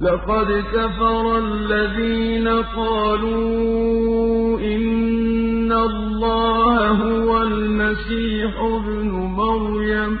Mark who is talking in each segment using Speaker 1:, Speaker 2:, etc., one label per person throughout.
Speaker 1: لَّقَدْ كَفَرَ الَّذِينَ قَالُوا إِنَّ اللَّهَ هُوَ الْمَسِيحُ ابْنُ مَرْيَمَ ۚ.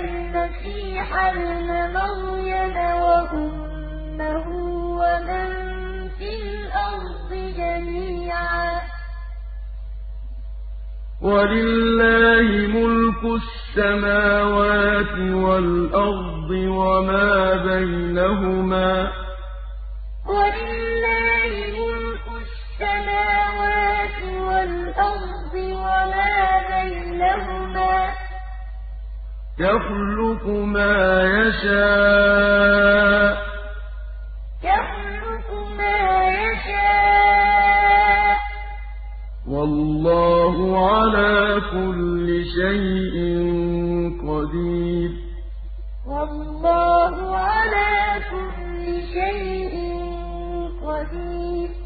Speaker 1: الْمَسِيحَ ابْنَ مَرْيَمَ وَأُمَّهُ وَمَن فِي الْأَرْضِ جَمِيعًا ۗ. وَلِلَّهِ مُلْكُ السَّمَاوَاتِ وَالْأَرْضِ وَمَا بَيْنَهُمَا ۖ. يَخْلُقُ مَا يَشَاءُ ۚ. يَخْلُقُ مَا يَشَاءُ ۚ. وَاللَّهُ عَلَىٰ كُلِّ شَيْءٍ قَدِيرٌ.